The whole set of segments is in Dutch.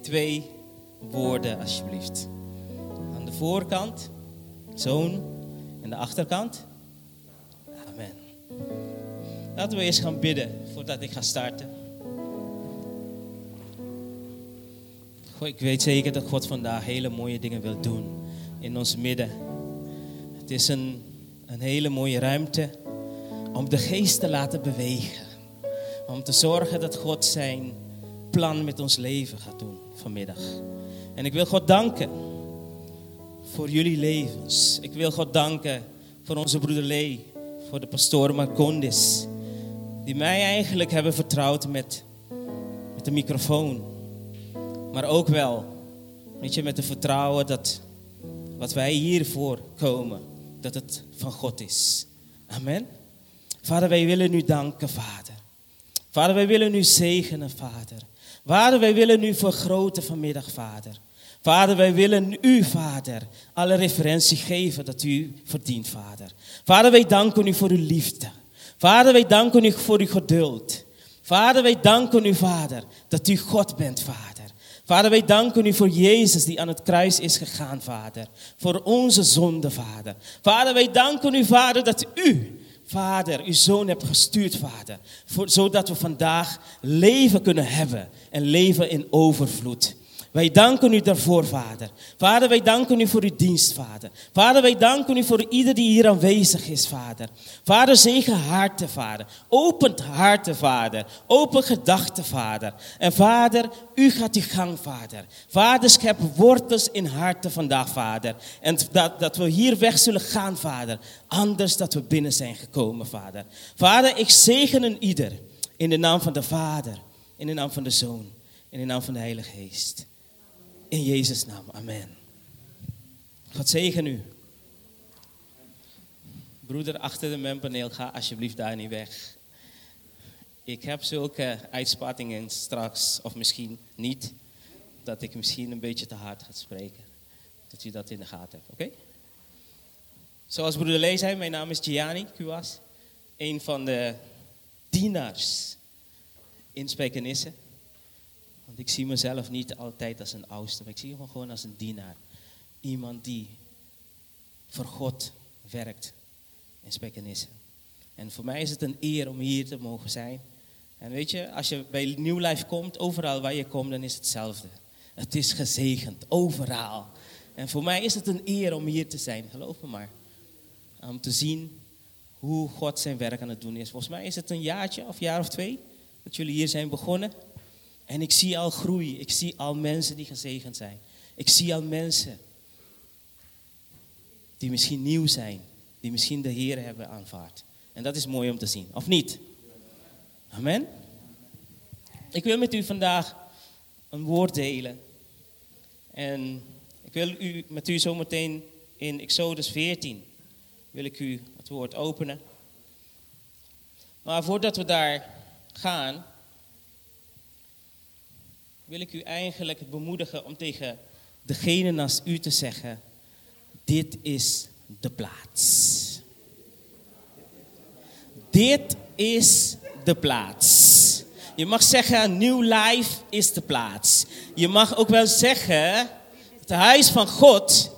twee woorden alsjeblieft. Aan de voorkant, zoon, en de achterkant. Amen. Laten we eerst gaan bidden voordat ik ga starten. Goh, ik weet zeker dat God vandaag hele mooie dingen wil doen in ons midden. Het is een, een hele mooie ruimte om de geest te laten bewegen. Om te zorgen dat God zijn plan met ons leven gaat doen vanmiddag. En ik wil God danken voor jullie levens. Ik wil God danken voor onze broeder Lee, voor de pastoor Marcondis, die mij eigenlijk hebben vertrouwd met, met de microfoon. Maar ook wel, weet met het vertrouwen dat wat wij hiervoor komen, dat het van God is. Amen. Vader, wij willen u danken, Vader. Vader, wij willen u zegenen, Vader. Vader, wij willen u vergroten vanmiddag, Vader. Vader, wij willen u, Vader, alle referentie geven dat u verdient, Vader. Vader, wij danken u voor uw liefde. Vader, wij danken u voor uw geduld. Vader, wij danken u, Vader, dat u God bent, Vader. Vader, wij danken u voor Jezus die aan het kruis is gegaan, Vader. Voor onze zonde, Vader. Vader, wij danken u, Vader, dat u, Vader, uw zoon hebt gestuurd, Vader. Voor, zodat we vandaag leven kunnen hebben en leven in overvloed. Wij danken u daarvoor, Vader. Vader, wij danken u voor uw dienst, Vader. Vader, wij danken u voor ieder die hier aanwezig is, Vader. Vader, zegen harten, Vader. Opent harten, Vader. Open gedachten, Vader. En Vader, u gaat uw gang, Vader. Vader, schep wortels in harten vandaag, Vader. En dat, dat we hier weg zullen gaan, Vader. Anders dat we binnen zijn gekomen, Vader. Vader, ik zegen een ieder. In de naam van de Vader. In de naam van de Zoon. In de naam van de Heilige Geest. In Jezus' naam, amen. God zegen u. Broeder achter de mempaneel, ga alsjeblieft daar niet weg. Ik heb zulke uitspattingen straks, of misschien niet, dat ik misschien een beetje te hard ga spreken. Dat u dat in de gaten hebt, oké? Zoals broeder Lee zei, mijn naam is Gianni Kuas. Een van de dienaars in Spijkenisse. Want ik zie mezelf niet altijd als een oudste, maar ik zie me gewoon als een dienaar. Iemand die voor God werkt in Spijkenisse. En voor mij is het een eer om hier te mogen zijn. En weet je, als je bij New Life komt, overal waar je komt, dan is het hetzelfde. Het is gezegend, overal. En voor mij is het een eer om hier te zijn, geloof me maar. Om te zien hoe God zijn werk aan het doen is. Volgens mij is het een jaartje of jaar of twee dat jullie hier zijn begonnen. En ik zie al groei. Ik zie al mensen die gezegend zijn. Ik zie al mensen die misschien nieuw zijn. Die misschien de Heer hebben aanvaard. En dat is mooi om te zien, of niet? Amen. Ik wil met u vandaag een woord delen. En ik wil u, met u zometeen in Exodus 14 wil ik u het woord openen. Maar voordat we daar gaan, wil ik u eigenlijk bemoedigen om tegen degene naast u te zeggen: Dit is de plaats. Dit is de plaats. Je mag zeggen: New Life is de plaats. Je mag ook wel zeggen: Het huis van God,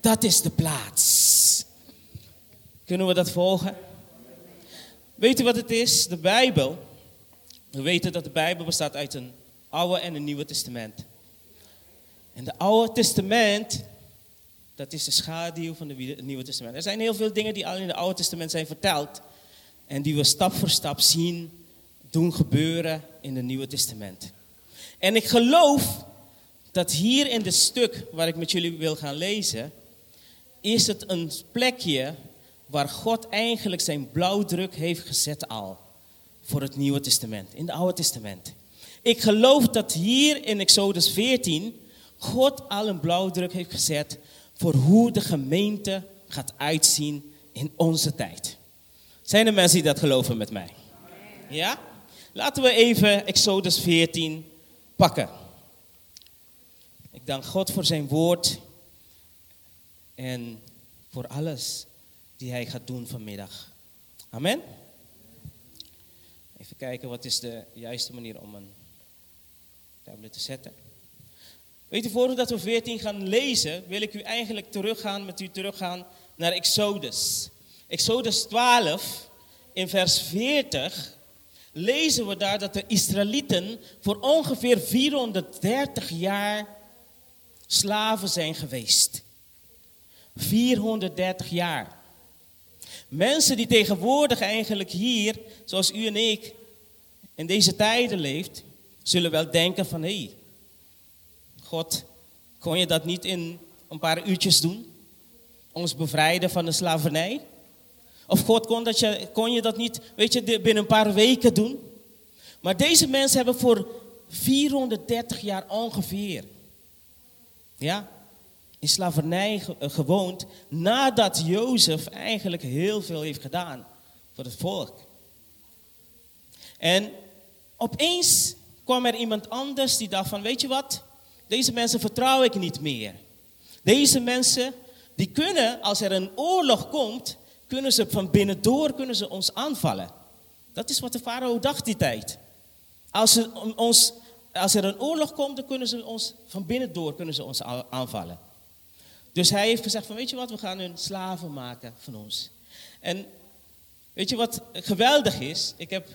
dat is de plaats. Kunnen we dat volgen? Weet u wat het is? De Bijbel. We weten dat de Bijbel bestaat uit een Oude en een Nieuwe Testament. En de Oude Testament, dat is de schaduw van het Nieuwe Testament. Er zijn heel veel dingen die al in het Oude Testament zijn verteld. En die we stap voor stap zien doen gebeuren in het Nieuwe Testament. En ik geloof dat hier in dit stuk waar ik met jullie wil gaan lezen, is het een plekje waar God eigenlijk zijn blauwdruk heeft gezet al voor het Nieuwe Testament, in het Oude Testament. Ik geloof dat hier in Exodus 14 God al een blauwdruk heeft gezet voor hoe de gemeente gaat uitzien in onze tijd. Zijn er mensen die dat geloven met mij? Ja? Laten we even Exodus 14 pakken. Ik dank God voor zijn woord en voor alles die hij gaat doen vanmiddag. Amen. Even kijken, wat is de juiste manier om een tablet te zetten? Weet u, voordat we 14 gaan lezen, wil ik u eigenlijk teruggaan, met u teruggaan naar Exodus. Exodus 12, in vers 40, lezen we daar dat de Israëlieten voor ongeveer 430 jaar slaven zijn geweest. 430 jaar. Mensen die tegenwoordig eigenlijk hier, zoals u en ik, in deze tijden leeft, zullen wel denken van hé, hey, God, kon je dat niet in een paar uurtjes doen? Ons bevrijden van de slavernij? Of God, kon, dat je, kon je dat niet, weet je, binnen een paar weken doen? Maar deze mensen hebben voor 430 jaar ongeveer, ja, in slavernij eh, gewoond, nadat Jozef eigenlijk heel veel heeft gedaan voor het volk. En opeens kwam er iemand anders die dacht van, weet je wat, deze mensen vertrouw ik niet meer. Deze mensen, die kunnen, als er een oorlog komt, kunnen ze van binnendoor kunnen ze ons aanvallen. Dat is wat de farao dacht die tijd. Als, ze ons, als er een oorlog komt, dan kunnen ze ons van binnendoor kunnen ze ons aanvallen. Dus hij heeft gezegd van, weet je wat, we gaan hun slaven maken van ons. En weet je wat geweldig is? Ik heb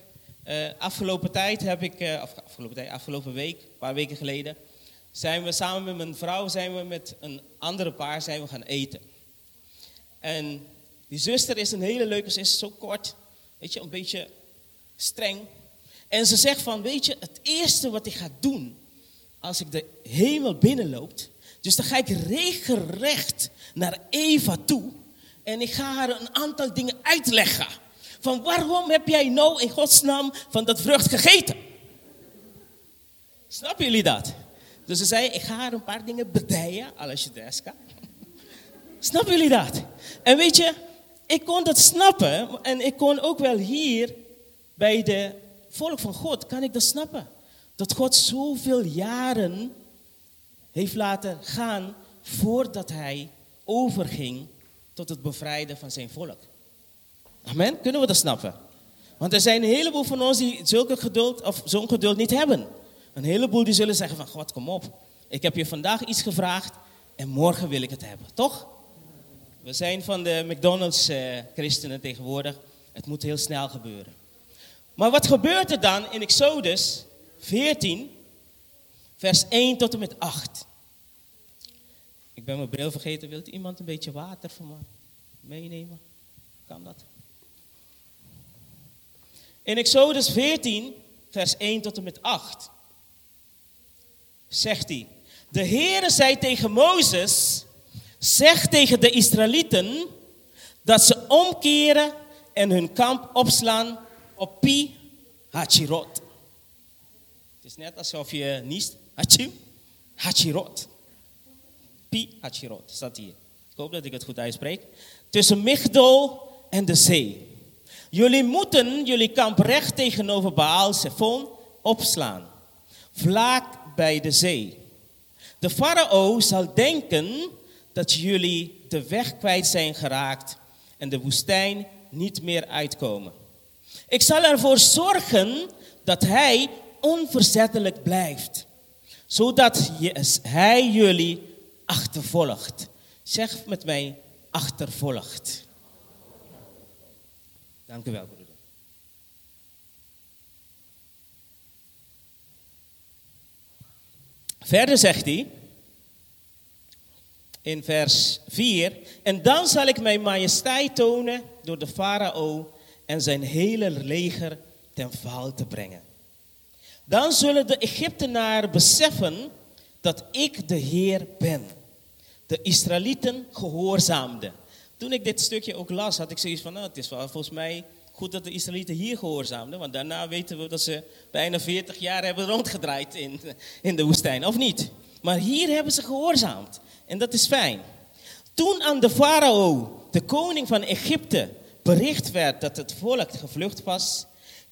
uh, afgelopen tijd heb ik, uh, afgelopen, tijd, afgelopen week, een paar weken geleden, zijn we samen met mijn vrouw, zijn we met een andere paar zijn we gaan eten. En die zuster is een hele leuke, ze is zo kort, weet je, een beetje streng. En ze zegt van, weet je, het eerste wat ik ga doen als ik de hemel binnenloopt, dus dan ga ik regelrecht naar Eva toe en ik ga haar een aantal dingen uitleggen. Van waarom heb jij nou in Gods naam van dat vrucht gegeten? Snappen jullie dat? Dus ze zei, ik ga haar een paar dingen bedijen, alles je. Snappen jullie dat? En weet je, ik kon dat snappen en ik kon ook wel hier bij de volk van God, kan ik dat snappen. Dat God zoveel jaren heeft laten gaan voordat hij overging tot het bevrijden van zijn volk. Amen? Kunnen we dat snappen? Want er zijn een heleboel van ons die zulke geduld of zo'n geduld niet hebben. Een heleboel die zullen zeggen van God, kom op. Ik heb je vandaag iets gevraagd en morgen wil ik het hebben. Toch? We zijn van de McDonald's eh, christenen tegenwoordig. Het moet heel snel gebeuren. Maar wat gebeurt er dan in Exodus 14, vers 1 tot en met 8? Ik ben mijn bril vergeten. Wilt iemand een beetje water voor me meenemen? Kan dat? In Exodus 14, vers 1 tot en met 8, zegt hij: De Heere zei tegen Mozes: Zeg tegen de Israëlieten dat ze omkeren en hun kamp opslaan op Pi Hachirot. Het is net alsof je niest. Hachim, Hachirot. Pi Hachirot staat hier. Ik hoop dat ik het goed uitspreek. Tussen Migdol en de zee. Jullie moeten jullie kamp recht tegenover Baal Zephon opslaan. Vlak bij de zee. De farao zal denken dat jullie de weg kwijt zijn geraakt en de woestijn niet meer uitkomen. Ik zal ervoor zorgen dat hij onverzettelijk blijft, zodat hij jullie achtervolgt. Zeg met mij, achtervolgt. Dank u wel, broeder. Verder zegt hij in vers 4: En dan zal ik mijn majesteit tonen door de farao en zijn hele leger ten val te brengen. Dan zullen de Egyptenaren beseffen dat ik de Heer ben. De Israëlieten gehoorzaamden. Toen ik dit stukje ook las, had ik zoiets van, nou, het is wel volgens mij goed dat de Israëlieten hier gehoorzaamden. Want daarna weten we dat ze bijna 40 jaar hebben rondgedraaid in, in de woestijn, of niet? Maar hier hebben ze gehoorzaamd. En dat is fijn. Toen aan de farao, de koning van Egypte, bericht werd dat het volk gevlucht was,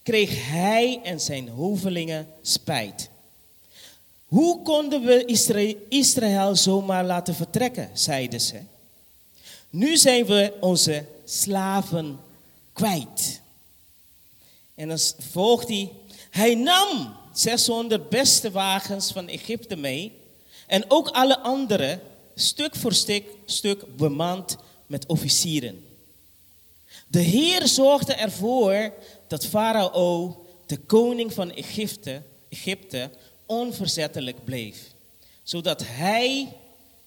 kreeg hij en zijn hovelingen spijt. Hoe konden we Israël zomaar laten vertrekken, zeiden ze. Nu zijn we onze slaven kwijt. En dan volgt hij. Hij nam 600 beste wagens van Egypte mee En ook alle anderen, stuk voor stuk, stuk bemand met officieren. De Heer zorgde ervoor dat Farao, de koning van Egypte, Egypte, onverzettelijk bleef. Zodat hij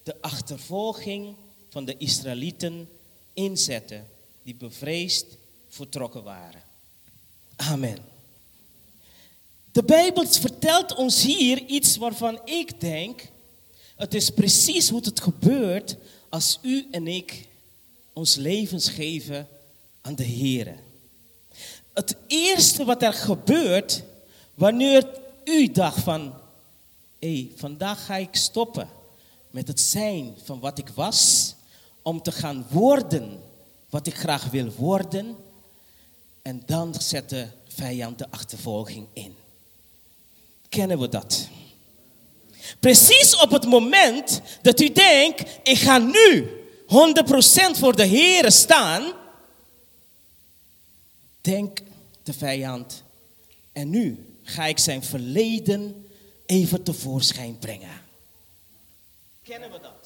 de achtervolging van de Israëlieten inzette, die bevreesd vertrokken waren. Amen. De Bijbel vertelt ons hier iets waarvan ik denk, het is precies hoe het gebeurt als u en ik ons levens geven aan de Heer. Het eerste wat er gebeurt wanneer u dacht van, hé, hey, vandaag ga ik stoppen met het zijn van wat ik was, om te gaan worden wat ik graag wil worden. En dan zet de vijand de achtervolging in. Kennen we dat? Precies op het moment dat u denkt, ik ga nu 100% voor de Heer staan, denk de vijand, en nu ga ik zijn verleden even tevoorschijn brengen. Kennen we dat?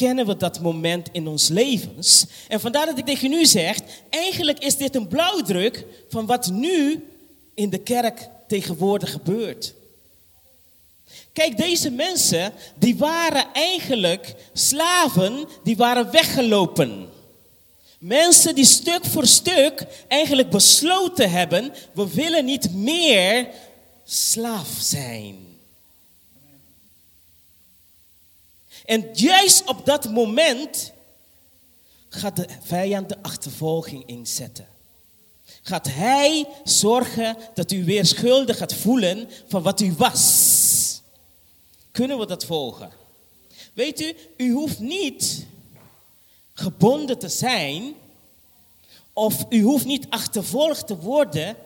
Kennen we dat moment in ons levens? En vandaar dat ik tegen u zeg, eigenlijk is dit een blauwdruk van wat nu in de kerk tegenwoordig gebeurt. Kijk, deze mensen, die waren eigenlijk slaven, die waren weggelopen. Mensen die stuk voor stuk eigenlijk besloten hebben, we willen niet meer slaaf zijn. En juist op dat moment gaat de vijand de achtervolging inzetten. Gaat hij zorgen dat u weer schuldig gaat voelen van wat u was. Kunnen we dat volgen? Weet u, u hoeft niet gebonden te zijn of u hoeft niet achtervolgd te worden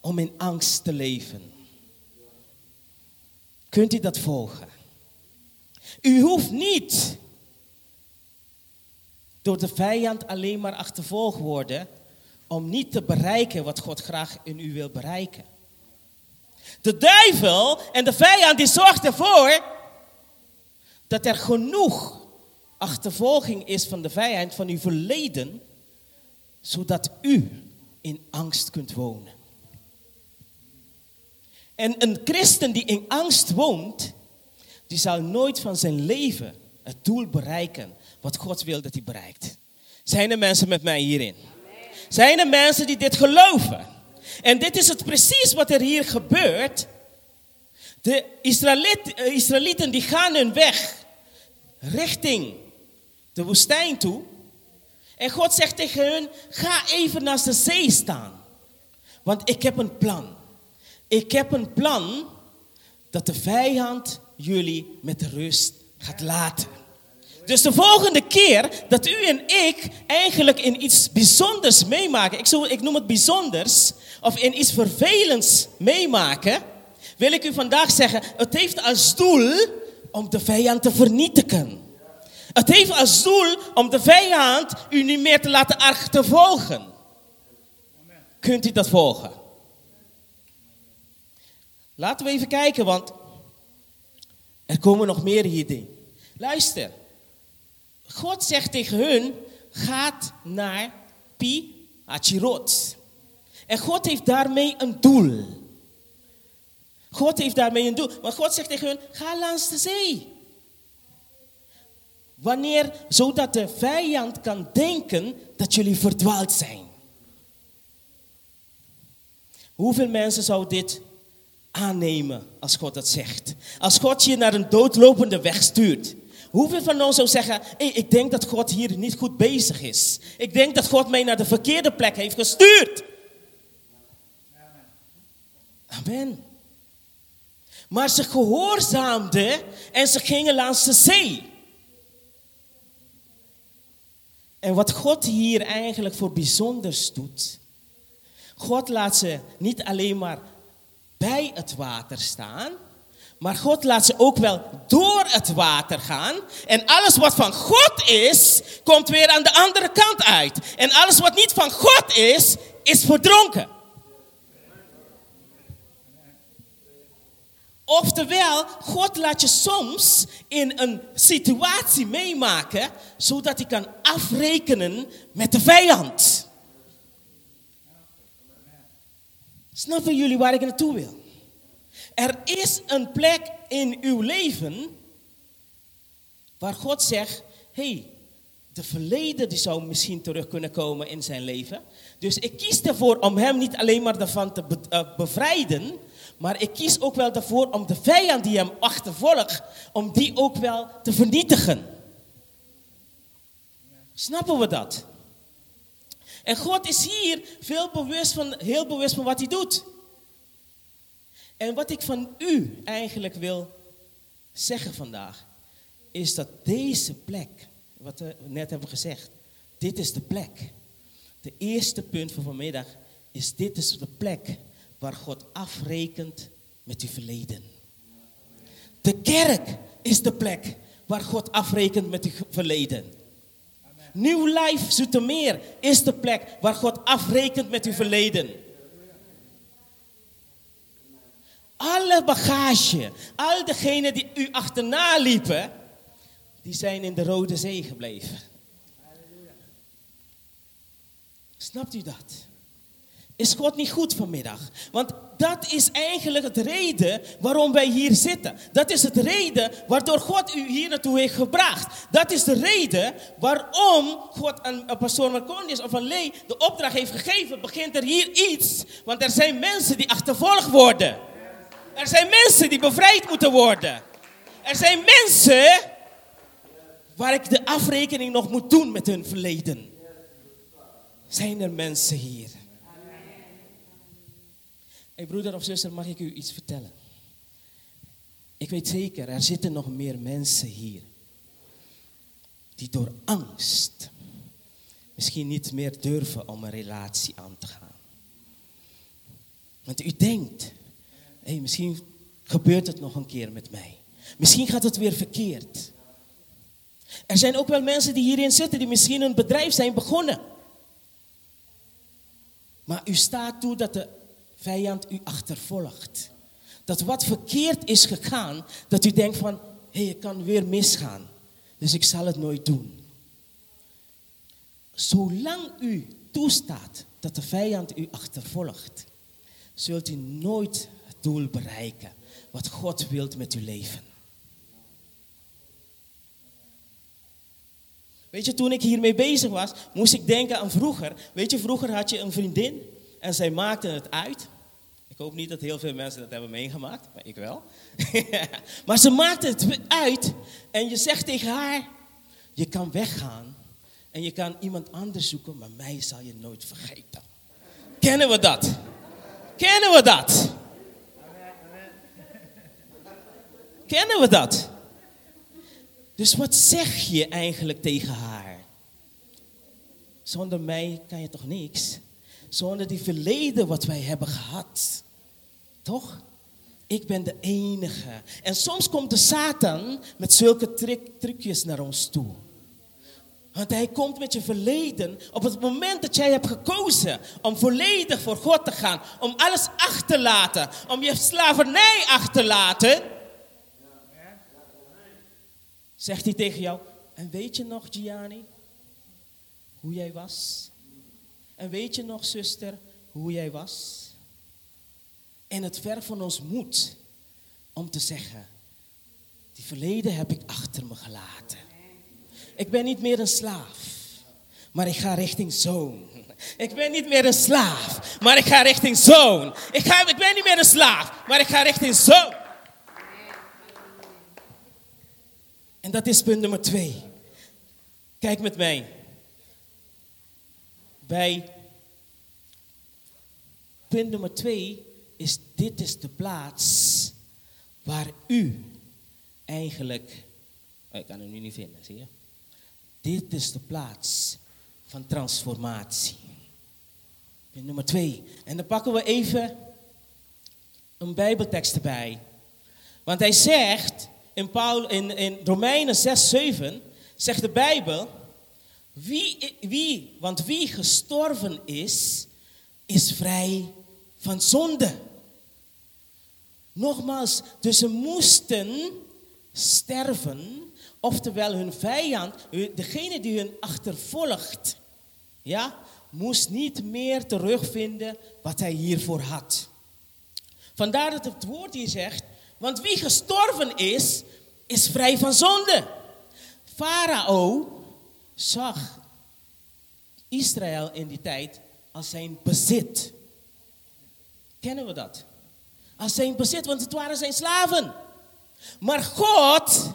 om in angst te leven. Kunt u dat volgen? U hoeft niet door de vijand alleen maar achtervolgd worden om niet te bereiken wat God graag in u wil bereiken. De duivel en de vijand die zorgt ervoor dat er genoeg achtervolging is van de vijand van uw verleden, zodat u in angst kunt wonen. En een christen die in angst woont, die zal nooit van zijn leven het doel bereiken wat God wil dat hij bereikt. Zijn er mensen met mij hierin? Zijn er mensen die dit geloven? En dit is het precies wat er hier gebeurt. De eh, Israëlieten die gaan hun weg richting de woestijn toe. En God zegt tegen hun, ga even naast de zee staan. Want ik heb een plan. Ik heb een plan dat de vijand jullie met rust gaat laten. Dus de volgende keer dat u en ik eigenlijk in iets bijzonders meemaken, ik, zo, ik noem het bijzonders, of in iets vervelends meemaken, wil ik u vandaag zeggen, het heeft als doel om de vijand te vernietigen. Het heeft als doel om de vijand u niet meer te laten achtervolgen. Kunt u dat volgen? Laten we even kijken, want er komen nog meer hierin. Luister. God zegt tegen hun, gaat naar Pi Achirot. En God heeft daarmee een doel. God heeft daarmee een doel. Maar God zegt tegen hun, ga langs de zee. Wanneer, zodat de vijand kan denken dat jullie verdwaald zijn. Hoeveel mensen zou dit aannemen als God dat zegt? Als God je naar een doodlopende weg stuurt. Hoeveel van ons zou zeggen, hey, ik denk dat God hier niet goed bezig is. Ik denk dat God mij naar de verkeerde plek heeft gestuurd. Amen. Maar ze gehoorzaamden en ze gingen langs de zee. En wat God hier eigenlijk voor bijzonders doet. God laat ze niet alleen maar bij het water staan. Maar God laat ze ook wel door het water gaan. En alles wat van God is, komt weer aan de andere kant uit. En alles wat niet van God is, is verdronken. Oftewel, God laat je soms in een situatie meemaken, zodat hij kan afrekenen met de vijand. Snappen jullie waar ik naartoe wil? Er is een plek in uw leven waar God zegt: hey, de verleden die zou misschien terug kunnen komen in zijn leven. Dus ik kies ervoor om hem niet alleen maar daarvan te eh, bevrijden, maar ik kies ook wel ervoor om de vijand die hem achtervolgt, om die ook wel te vernietigen. Snappen we dat? En God is hier veel bewust van, heel bewust van wat hij doet. En wat ik van u eigenlijk wil zeggen vandaag, is dat deze plek, wat we net hebben gezegd, dit is de plek. De eerste punt van vanmiddag is dit is de plek waar God afrekent met uw verleden. De kerk is de plek waar God afrekent met uw verleden. Nieuw Life Zoetermeer is de plek waar God afrekent met uw verleden. Alle bagage, al degenen die u achterna liepen, die zijn in de Rode Zee gebleven. Snapt u dat? Is God niet goed vanmiddag? Want dat is eigenlijk het reden waarom wij hier zitten. Dat is het reden waardoor God u hier naartoe heeft gebracht. Dat is de reden waarom God een pastoor Marconius of een Lee de opdracht heeft gegeven. Begint er hier iets. Want er zijn mensen die achtervolgd worden. Er zijn mensen die bevrijd moeten worden. Er zijn mensen waar ik de afrekening nog moet doen met hun verleden. Zijn er mensen hier? Hey broeder of zuster, mag ik u iets vertellen? Ik weet zeker, er zitten nog meer mensen hier. Die door angst misschien niet meer durven om een relatie aan te gaan. Want u denkt, hey, misschien gebeurt het nog een keer met mij. Misschien gaat het weer verkeerd. Er zijn ook wel mensen die hierin zitten die misschien een bedrijf zijn begonnen. Maar u staat toe dat de vijand u achtervolgt. Dat wat verkeerd is gegaan, dat u denkt van, hé, hey, het kan weer misgaan. Dus ik zal het nooit doen. Zolang u toestaat dat de vijand u achtervolgt, zult u nooit het doel bereiken wat God wilt met uw leven. Weet je, toen ik hiermee bezig was, moest ik denken aan vroeger. Weet je, vroeger had je een vriendin en zij maakte het uit. Ik hoop niet dat heel veel mensen dat hebben meegemaakt, maar ik wel. maar ze maakte het uit en je zegt tegen haar, je kan weggaan en je kan iemand anders zoeken, maar mij zal je nooit vergeten. Kennen we dat? Kennen we dat? Kennen we dat? Dus wat zeg je eigenlijk tegen haar? Zonder mij kan je toch niks? Zonder die verleden wat wij hebben gehad. Toch? Ik ben de enige. En soms komt de Satan met zulke trucjes naar ons toe. Want hij komt met je verleden op het moment dat jij hebt gekozen om volledig voor God te gaan, om alles achter te laten, om je slavernij achter te laten Zegt hij tegen jou, en weet je nog, Gianni, hoe jij was? En weet je nog, zuster, hoe jij was? En het ver van ons moet om te zeggen, die verleden heb ik achter me gelaten. Ik ben niet meer een slaaf, maar ik ga richting zoon. Ik ben niet meer een slaaf, maar ik ga richting zoon. Ik, ga, ik ben niet meer een slaaf, maar ik ga richting zoon. En dat is punt nummer twee. Kijk met mij. Bij punt nummer twee is dit is de plaats waar u eigenlijk, oh, ik kan hem nu niet vinden, zie je? Dit is de plaats van transformatie. Punt nummer twee. En dan pakken we even een bijbeltekst erbij. Want hij zegt, in, Paul, in, in Romeinen 6, 7 zegt de Bijbel, wie, wie, want wie gestorven is, is vrij van zonde. Nogmaals, dus ze moesten sterven, oftewel hun vijand, degene die hun achtervolgt, ja, moest niet meer terugvinden wat hij hiervoor had. Vandaar dat het woord hier zegt, want wie gestorven is, is vrij van zonde. Farao zag Israël in die tijd als zijn bezit. Kennen we dat? Als zijn bezit, want het waren zijn slaven. Maar God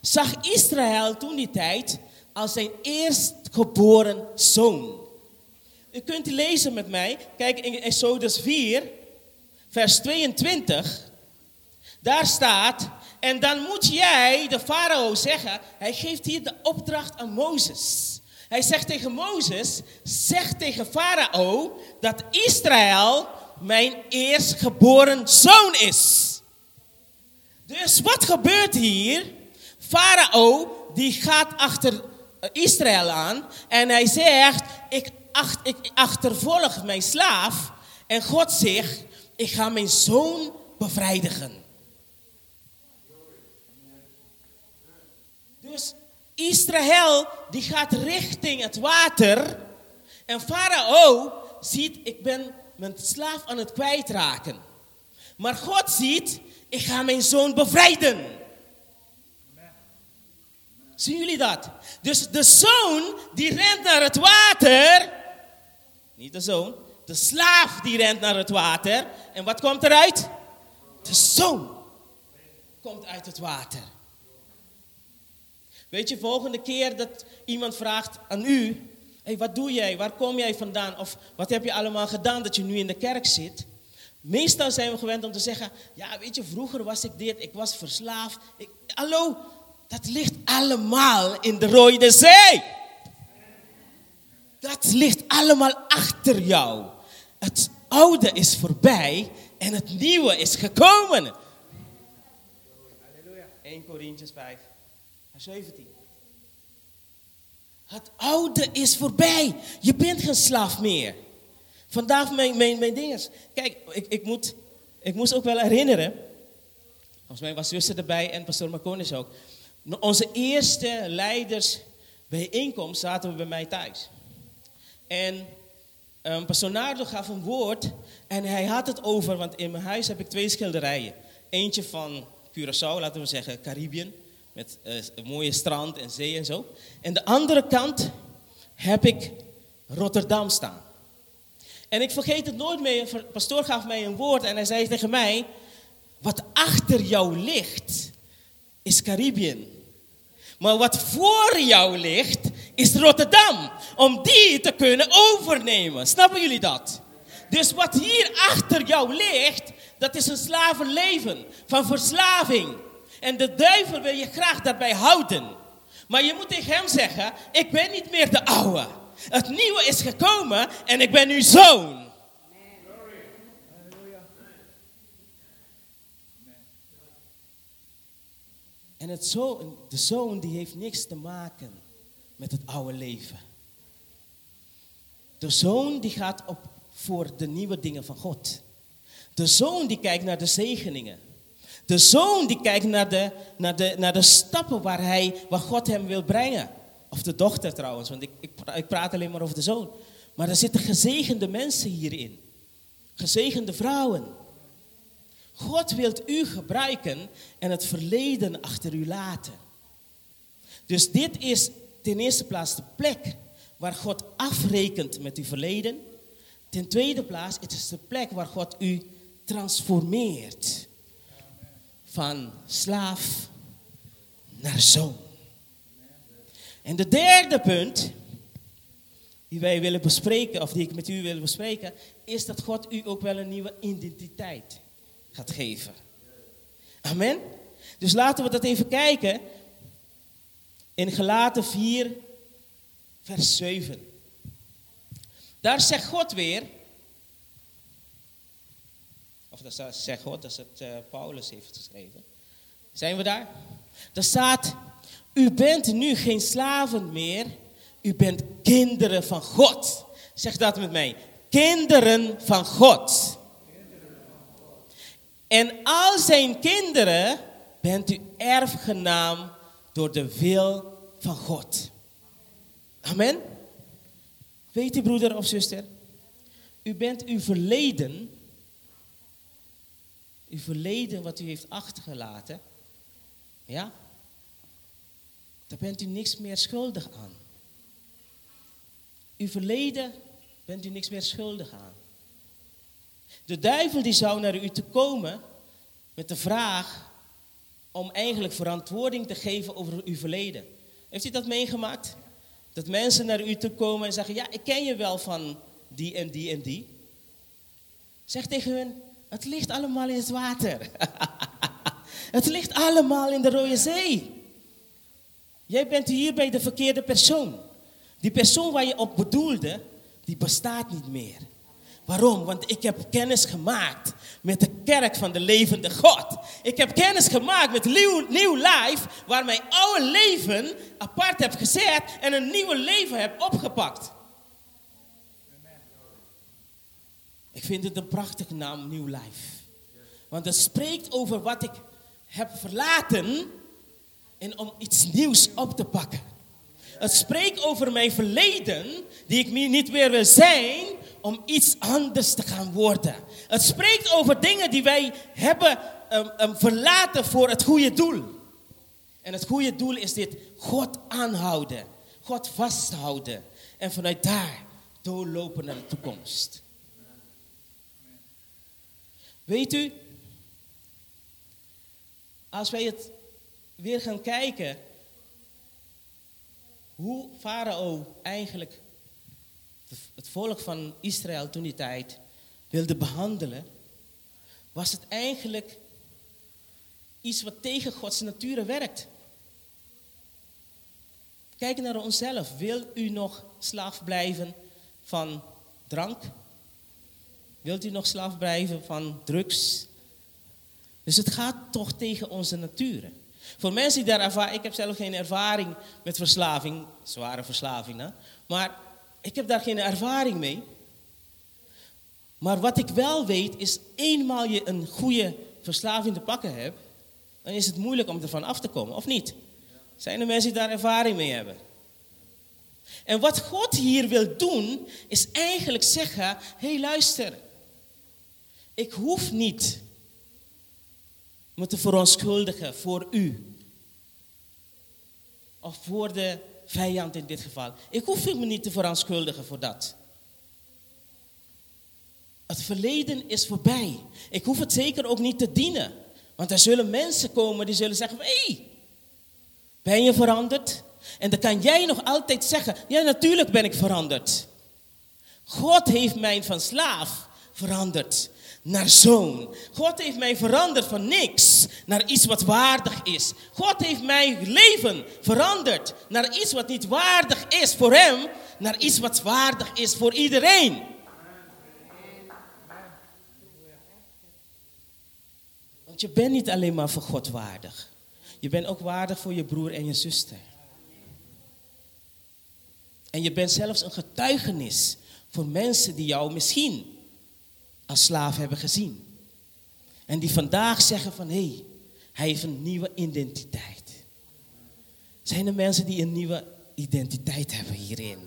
zag Israël toen die tijd als zijn eerstgeboren zoon. U kunt die lezen met mij. Kijk in Exodus 4, vers 22. Daar staat, en dan moet jij de farao zeggen, hij geeft hier de opdracht aan Mozes. Hij zegt tegen Mozes, zeg tegen farao dat Israël mijn eerstgeboren zoon is. Dus wat gebeurt hier? Farao die gaat achter Israël aan en hij zegt, ik, acht, ik achtervolg mijn slaaf. En God zegt, ik ga mijn zoon bevrijdigen. Dus Israël die gaat richting het water. En Farao ziet, ik ben mijn slaaf aan het kwijtraken. Maar God ziet, ik ga mijn zoon bevrijden. Zien jullie dat? Dus de zoon die rent naar het water. Niet de zoon, de slaaf die rent naar het water. En wat komt eruit? De zoon komt uit het water. Weet je, volgende keer dat iemand vraagt aan u, hey, wat doe jij, waar kom jij vandaan of wat heb je allemaal gedaan dat je nu in de kerk zit? Meestal zijn we gewend om te zeggen, ja weet je, vroeger was ik dit, ik was verslaafd. Ik, hallo, dat ligt allemaal in de Rode Zee. Dat ligt allemaal achter jou. Het oude is voorbij en het nieuwe is gekomen. Halleluja. 1 Corinthians 5. 17. Het oude is voorbij. Je bent geen slaaf meer. Vandaag mijn, mijn, mijn dingers. Kijk, ik, ik, moet, ik moest ook wel herinneren. Volgens mij was zuster erbij en pastoor Marconis ook. Onze eerste leidersbijeenkomst zaten we bij mij thuis. En um, pastoor Nardo gaf een woord en hij had het over, want in mijn huis heb ik twee schilderijen. Eentje van Curaçao, laten we zeggen Caribbean. Met uh, een mooie strand en zee en zo. En de andere kant heb ik Rotterdam staan. En ik vergeet het nooit meer. De pastoor gaf mij een woord en hij zei tegen mij: Wat achter jou ligt, is Caribbean. Maar wat voor jou ligt, is Rotterdam. Om die te kunnen overnemen. Snappen jullie dat? Dus wat hier achter jou ligt, dat is een slavenleven van verslaving en de duivel wil je graag daarbij houden. Maar je moet tegen hem zeggen, ik ben niet meer de oude. Het nieuwe is gekomen en ik ben uw zoon. En het zoon, de zoon die heeft niks te maken met het oude leven. De zoon die gaat op voor de nieuwe dingen van God. De zoon die kijkt naar de zegeningen. De zoon die kijkt naar de, naar de, naar de stappen waar, hij, waar God hem wil brengen. Of de dochter trouwens, want ik, ik, praat alleen maar over de zoon. Maar er zitten gezegende mensen hierin. Gezegende vrouwen. God wil u gebruiken en het verleden achter u laten. Dus dit is ten eerste plaats de plek waar God afrekent met uw verleden. Ten tweede plaats, het is de plek waar God u transformeert van slaaf naar zoon. En de derde punt die wij willen bespreken, of die ik met u wil bespreken, is dat God u ook wel een nieuwe identiteit gaat geven. Amen. Dus laten we dat even kijken in Gelaten 4, vers 7. Daar zegt God weer, dat zegt God, dat is het uh, Paulus heeft geschreven. Zijn we daar? Daar staat, u bent nu geen slaven meer, u bent kinderen van God. Zeg dat met mij. Kinderen van God. En al zijn kinderen bent u erfgenaam door de wil van God. Amen. Weet u, broeder of zuster, u bent uw verleden, uw verleden wat u heeft achtergelaten, ja, daar bent u niks meer schuldig aan. Uw verleden bent u niks meer schuldig aan. De duivel die zou naar u te komen met de vraag om eigenlijk verantwoording te geven over uw verleden. Heeft u dat meegemaakt? Dat mensen naar u toe komen en zeggen, ja, ik ken je wel van die en die en die. Zeg tegen hun, het ligt allemaal in het water. het ligt allemaal in de Rode Zee. Jij bent hier bij de verkeerde persoon. Die persoon waar je op bedoelde, die bestaat niet meer. Waarom? Want ik heb kennis gemaakt met de kerk van de levende God. Ik heb kennis gemaakt met nieuw, nieuw life, waar mijn oude leven apart heb gezet en een nieuw leven heb opgepakt. Ik vind het een prachtige naam, Nieuw Life. Want het spreekt over wat ik heb verlaten en om iets nieuws op te pakken. Het spreekt over mijn verleden, die ik niet meer wil zijn, om iets anders te gaan worden. Het spreekt over dingen die wij hebben um, um, verlaten voor het goede doel. En het goede doel is dit: God aanhouden, God vasthouden en vanuit daar doorlopen naar de toekomst. Weet u, als wij het weer gaan kijken hoe Farao eigenlijk het volk van Israël toen die tijd wilde behandelen, was het eigenlijk iets wat tegen Gods natuur werkt. Kijk naar onszelf. Wil u nog slaaf blijven van drank? Wilt u nog slaaf blijven van drugs? Dus het gaat toch tegen onze natuur. Voor mensen die daar ervaren, ik heb zelf geen ervaring met verslaving, zware verslaving, hè? maar ik heb daar geen ervaring mee. Maar wat ik wel weet is, eenmaal je een goede verslaving te pakken hebt, dan is het moeilijk om ervan af te komen, of niet? Zijn er mensen die daar ervaring mee hebben? En wat God hier wil doen, is eigenlijk zeggen: hé hey, luister, ik hoef niet me te verontschuldigen voor u. Of voor de vijand in dit geval. Ik hoef me niet te verontschuldigen voor dat. Het verleden is voorbij. Ik hoef het zeker ook niet te dienen. Want er zullen mensen komen die zullen zeggen: hé, hey, ben je veranderd? En dan kan jij nog altijd zeggen: ja, natuurlijk ben ik veranderd. God heeft mij van slaaf veranderd naar zoon. God heeft mij veranderd van niks naar iets wat waardig is. God heeft mijn leven veranderd naar iets wat niet waardig is voor hem, naar iets wat waardig is voor iedereen. Want je bent niet alleen maar voor God waardig. Je bent ook waardig voor je broer en je zuster. En je bent zelfs een getuigenis voor mensen die jou misschien als slaaf hebben gezien. En die vandaag zeggen van hé, hey, hij heeft een nieuwe identiteit. Zijn er mensen die een nieuwe identiteit hebben hierin?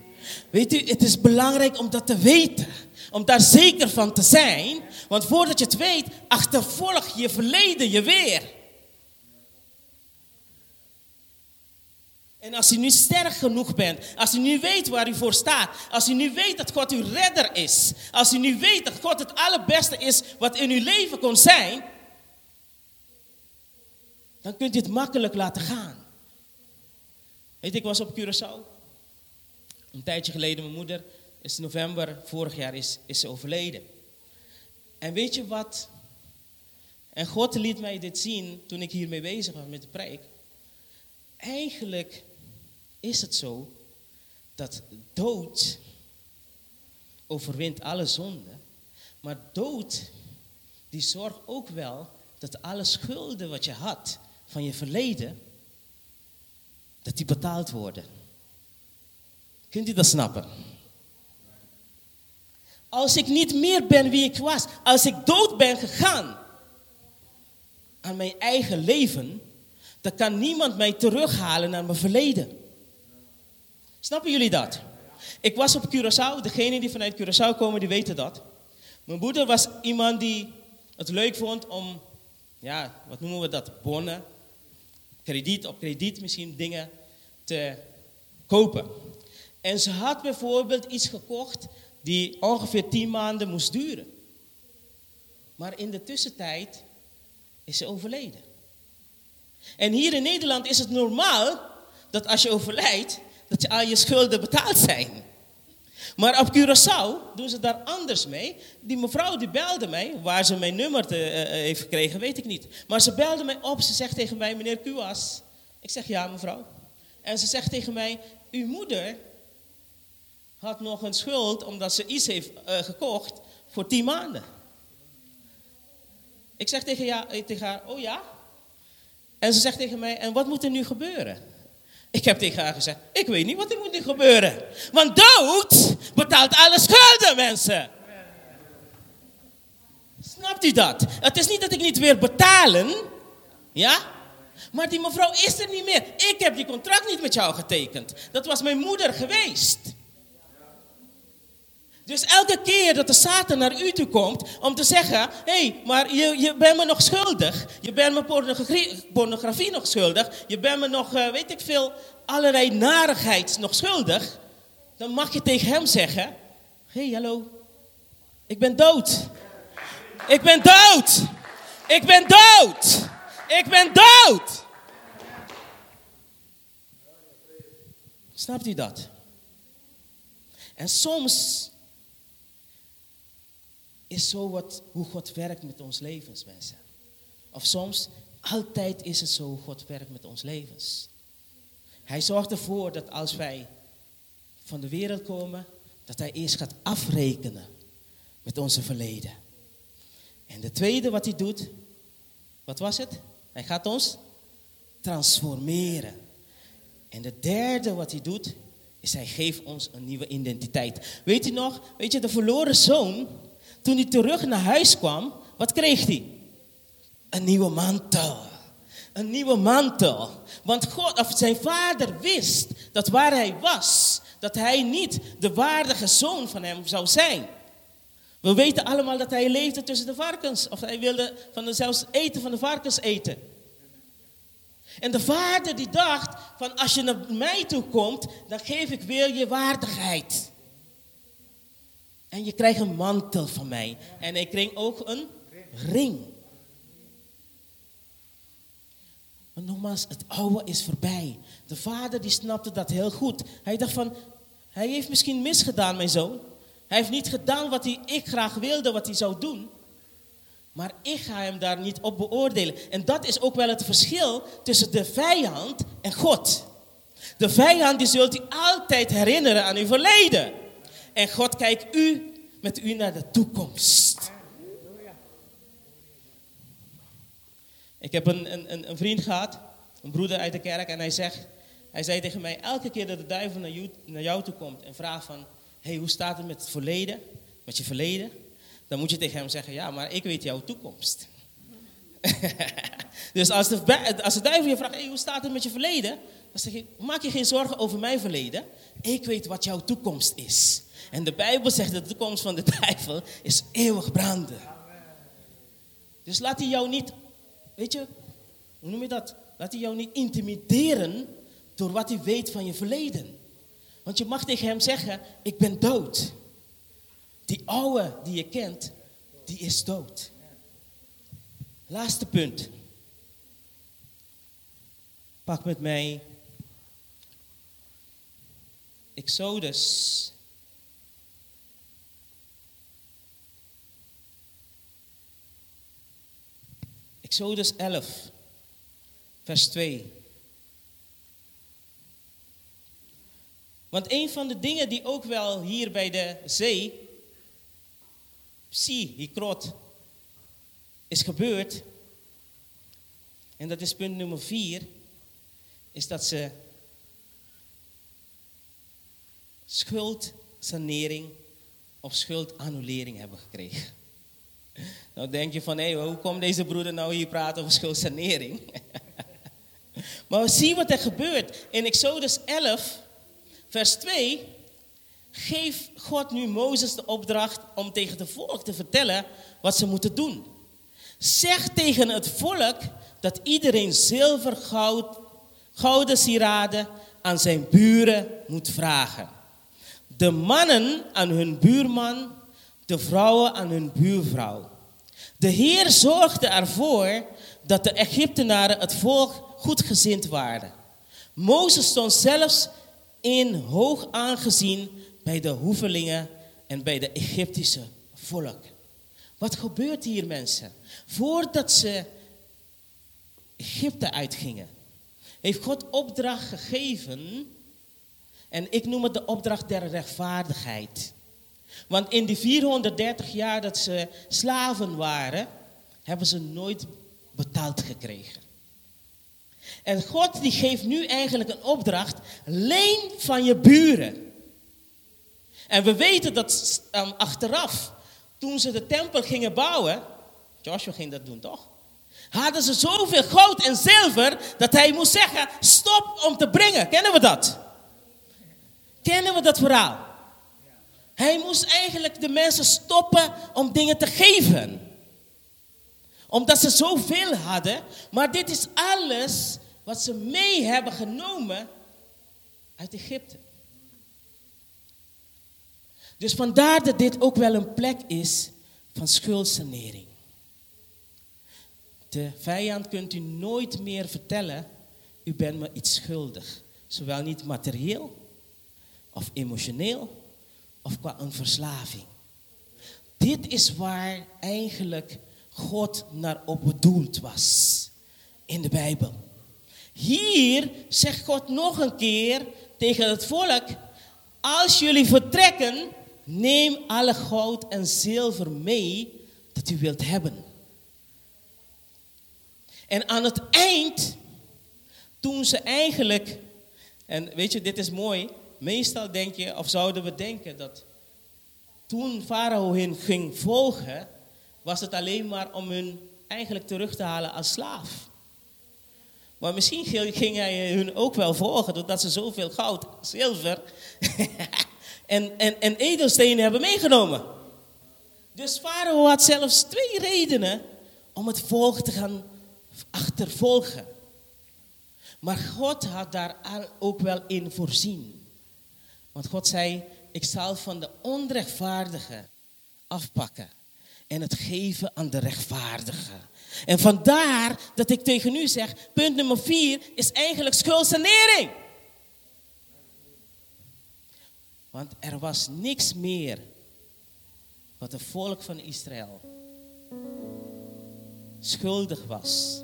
Weet u, het is belangrijk om dat te weten. Om daar zeker van te zijn. Want voordat je het weet, achtervolg je verleden je weer. En als u nu sterk genoeg bent, als u nu weet waar u voor staat, als u nu weet dat God uw redder is, als u nu weet dat God het allerbeste is wat in uw leven kon zijn, dan kunt u het makkelijk laten gaan. Weet ik was op Curaçao. Een tijdje geleden, mijn moeder is in november vorig jaar is, is ze overleden. En weet je wat? En God liet mij dit zien toen ik hiermee bezig was met de preek. Eigenlijk is het zo dat dood overwint alle zonden. Maar dood, die zorgt ook wel dat alle schulden wat je had van je verleden, dat die betaald worden. Kunt u dat snappen? Als ik niet meer ben wie ik was, als ik dood ben gegaan, aan mijn eigen leven, dan kan niemand mij terughalen naar mijn verleden. Snappen jullie dat? Ik was op Curaçao, degenen die vanuit Curaçao komen, die weten dat. Mijn moeder was iemand die het leuk vond om, ja, wat noemen we dat, bonnen, krediet op krediet misschien dingen te kopen. En ze had bijvoorbeeld iets gekocht die ongeveer tien maanden moest duren. Maar in de tussentijd is ze overleden. En hier in Nederland is het normaal dat als je overlijdt, dat je al je schulden betaald zijn. Maar op Curaçao doen ze daar anders mee. Die mevrouw die belde mij, waar ze mijn nummer te, uh, heeft gekregen, weet ik niet. Maar ze belde mij op, ze zegt tegen mij, meneer Kuas. Ik zeg, ja mevrouw. En ze zegt tegen mij, uw moeder had nog een schuld omdat ze iets heeft uh, gekocht voor tien maanden. Ik zeg tegen, ja, tegen haar, oh ja? En ze zegt tegen mij, en wat moet er nu gebeuren? Ik heb tegen haar gezegd, ik weet niet wat er moet gebeuren. Want dood betaalt alle schulden, mensen. Snapt u dat? Het is niet dat ik niet weer betalen, ja? Maar die mevrouw is er niet meer. Ik heb die contract niet met jou getekend. Dat was mijn moeder geweest. Dus elke keer dat de Satan naar u toe komt om te zeggen: hey, maar je, je bent me nog schuldig. Je bent me pornografie, nog schuldig. Je bent me nog, uh, weet ik veel, allerlei narigheid nog schuldig. Dan mag je tegen hem zeggen: hé, hey, hallo, ik ben dood. Ik ben dood. Ik ben dood. Ik ben dood. Snapt u dat? En soms is zo wat, hoe God werkt met ons levens, mensen. Of soms, altijd is het zo hoe God werkt met ons levens. Hij zorgt ervoor dat als wij van de wereld komen, dat hij eerst gaat afrekenen met onze verleden. En de tweede wat hij doet, wat was het? Hij gaat ons transformeren. En de derde wat hij doet, is hij geeft ons een nieuwe identiteit. Weet u nog, weet je, de verloren zoon, toen hij terug naar huis kwam, wat kreeg hij? Een nieuwe mantel. Een nieuwe mantel. Want God, of zijn vader wist dat waar hij was, dat hij niet de waardige zoon van hem zou zijn. We weten allemaal dat hij leefde tussen de varkens. Of hij wilde van de, zelfs eten van de varkens eten. En de vader die dacht van als je naar mij toe komt, dan geef ik weer je waardigheid. En je krijgt een mantel van mij. En ik kreeg ook een ring. Maar nogmaals, het oude is voorbij. De vader die snapte dat heel goed. Hij dacht van, hij heeft misschien misgedaan, mijn zoon. Hij heeft niet gedaan wat hij, ik graag wilde, wat hij zou doen. Maar ik ga hem daar niet op beoordelen. En dat is ook wel het verschil tussen de vijand en God. De vijand die zult u altijd herinneren aan uw verleden. En God kijkt u met u naar de toekomst. Ik heb een, een, een vriend gehad, een broeder uit de kerk, en hij, zegt, hij zei tegen mij, elke keer dat de duivel naar jou, naar jou toe komt en vraagt van, hey, hoe staat het met het verleden, met je verleden? Dan moet je tegen hem zeggen, ja, maar ik weet jouw toekomst. dus als de, als duivel je vraagt, hey, hoe staat het met je verleden? Dan zeg je, maak je geen zorgen over mijn verleden. Ik weet wat jouw toekomst is. En de Bijbel zegt dat de toekomst van de duivel is eeuwig branden. Dus laat hij jou niet, weet je, hoe noem je dat? Laat hij jou niet intimideren door wat hij weet van je verleden. Want je mag tegen hem zeggen, ik ben dood. Die oude die je kent, die is dood. Laatste punt. Pak met mij. Exodus. Exodus 11, vers 2. Want een van de dingen die ook wel hier bij de zee, zie, Hikrot, is gebeurd, en dat is punt nummer 4, is dat ze schuldsanering of schuldannulering hebben gekregen. Nou denk je van, hé, hoe komt deze broeder nou hier praten over schuldsanering? maar we zien wat er gebeurt. In Exodus 11, vers 2, geeft God nu Mozes de opdracht om tegen het volk te vertellen wat ze moeten doen. Zeg tegen het volk dat iedereen zilver, goud, gouden sieraden aan zijn buren moet vragen. De mannen aan hun buurman, de vrouwen aan hun buurvrouw. De Heer zorgde ervoor dat de Egyptenaren het volk goedgezind waren. Mozes stond zelfs in hoog aangezien bij de hoevelingen en bij de Egyptische volk. Wat gebeurt hier mensen? Voordat ze Egypte uitgingen, heeft God opdracht gegeven. En ik noem het de opdracht der rechtvaardigheid. Want in die 430 jaar dat ze slaven waren, hebben ze nooit betaald gekregen. En God die geeft nu eigenlijk een opdracht, leen van je buren. En we weten dat um, achteraf, toen ze de tempel gingen bouwen, Joshua ging dat doen toch? Hadden ze zoveel goud en zilver dat hij moest zeggen, stop om te brengen. Kennen we dat? Kennen we dat verhaal? Hij moest eigenlijk de mensen stoppen om dingen te geven. Omdat ze zoveel hadden. Maar dit is alles wat ze mee hebben genomen uit Egypte. Dus vandaar dat dit ook wel een plek is van schuldsanering. De vijand kunt u nooit meer vertellen, u bent me iets schuldig. Zowel niet materieel of emotioneel of qua een verslaving. Dit is waar eigenlijk God naar op bedoeld was in de Bijbel. Hier zegt God nog een keer tegen het volk: Als jullie vertrekken, neem alle goud en zilver mee dat u wilt hebben. En aan het eind, toen ze eigenlijk, en weet je, dit is mooi, meestal denk je, of zouden we denken dat toen Farao hen ging volgen, was het alleen maar om hun eigenlijk terug te halen als slaaf. Maar misschien ging hij hun ook wel volgen, doordat ze zoveel goud, zilver en, en, en edelstenen hebben meegenomen. Dus Farao had zelfs twee redenen om het volk te gaan achtervolgen. Maar God had daar ook wel in voorzien. Want God zei, ik zal van de onrechtvaardige afpakken en het geven aan de rechtvaardige. En vandaar dat ik tegen u zeg, punt nummer vier is eigenlijk schuldsanering. Want er was niks meer wat het volk van Israël schuldig was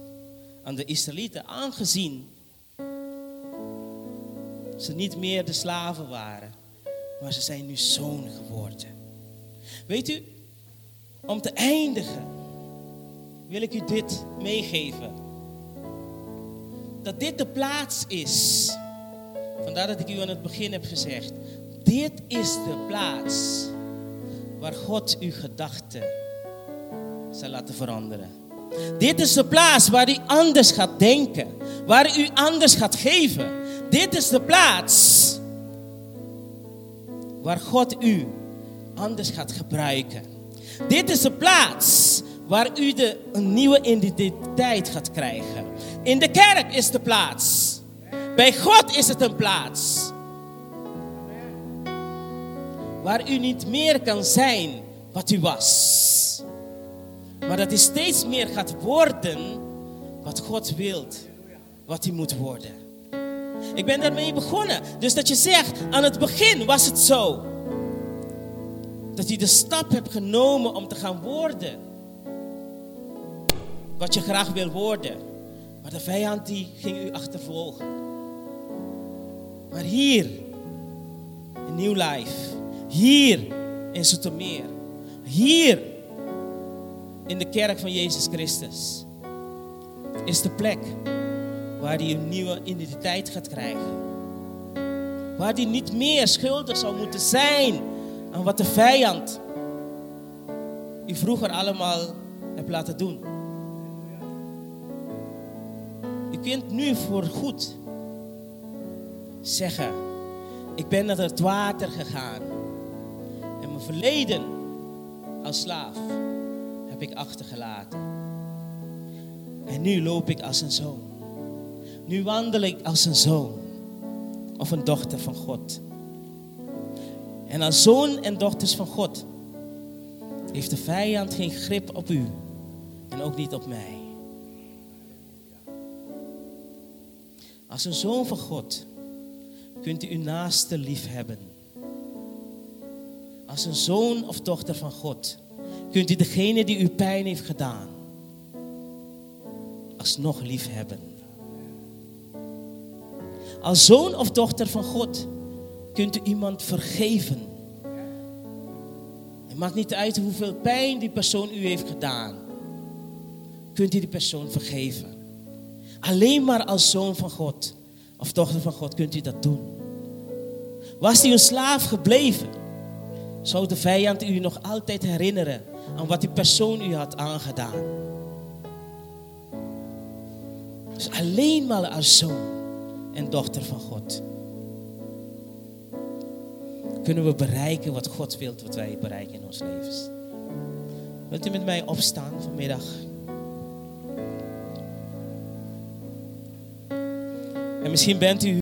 aan de Israëlieten, aangezien ze niet meer de slaven waren, maar ze zijn nu zoon geworden. Weet u, om te eindigen wil ik u dit meegeven. Dat dit de plaats is. Vandaar dat ik u aan het begin heb gezegd. Dit is de plaats waar God uw gedachten zal laten veranderen. Dit is de plaats waar u anders gaat denken. Waar u anders gaat geven. Dit is de plaats waar God u anders gaat gebruiken. Dit is de plaats waar u de, een nieuwe identiteit gaat krijgen. In de kerk is de plaats. Bij God is het een plaats. Waar u niet meer kan zijn wat u was. Maar dat u steeds meer gaat worden wat God wilt. Wat u moet worden. Ik ben daarmee begonnen. Dus dat je zegt, aan het begin was het zo. Dat je de stap hebt genomen om te gaan worden. Wat je graag wil worden. Maar de vijand die ging u achtervolgen. Maar hier, in New Life. Hier in Zoetermeer. Hier in de kerk van Jezus Christus. Is de plek Waar hij een nieuwe identiteit gaat krijgen. Waar hij niet meer schuldig zou moeten zijn aan wat de vijand u vroeger allemaal hebt laten doen. U kunt nu voor goed zeggen, ik ben naar het water gegaan en mijn verleden als slaaf heb ik achtergelaten. En nu loop ik als een zoon. Nu wandel ik als een zoon of een dochter van God. En als zoon en dochters van God heeft de vijand geen grip op u en ook niet op mij. Als een zoon van God kunt u uw naaste lief hebben. Als een zoon of dochter van God kunt u degene die u pijn heeft gedaan alsnog lief hebben. Als zoon of dochter van God kunt u iemand vergeven. Het maakt niet uit hoeveel pijn die persoon u heeft gedaan. Kunt u die persoon vergeven. Alleen maar als zoon van God of dochter van God kunt u dat doen. Was u een slaaf gebleven, zou de vijand u nog altijd herinneren aan wat die persoon u had aangedaan. Dus alleen maar als zoon en dochter van God kunnen we bereiken wat God wil dat wij bereiken in ons levens. Wilt u met mij opstaan vanmiddag? En misschien bent u